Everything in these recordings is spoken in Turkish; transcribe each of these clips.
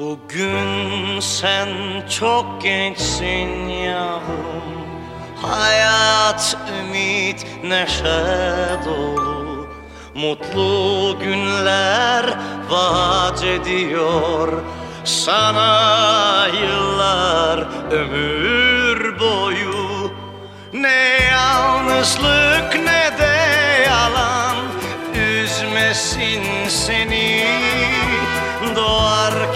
Bugün sen çok gençsin yavrum. Hayat, ümit, neşe dolu. Mutlu günler vaat ediyor. Sana yıllar ömür boyu. Ne yalnızlık ne de yalan. Üzmesin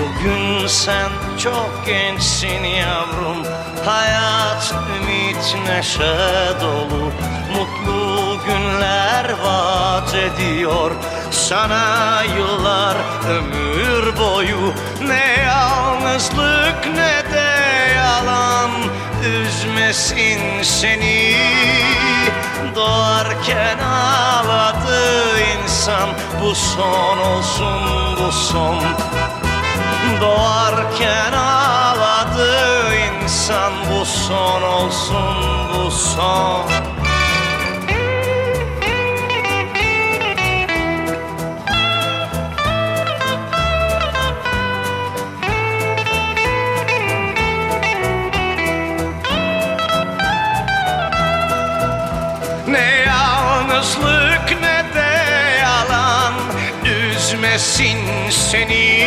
Bugün sen çok gençsin yavrum. Hayat, ümit, neşe dolu. Mutlu günler vaat ediyor. Sana yıllar ömür boyu. Ne yalnızlık ne de yalan. Üzmesin seni. Doğarken ağladı insan. Bu son olsun bu son Doğarken ağladı insan Bu son olsun bu son. Ne yalnızlık ne de yalan Üzmesin seni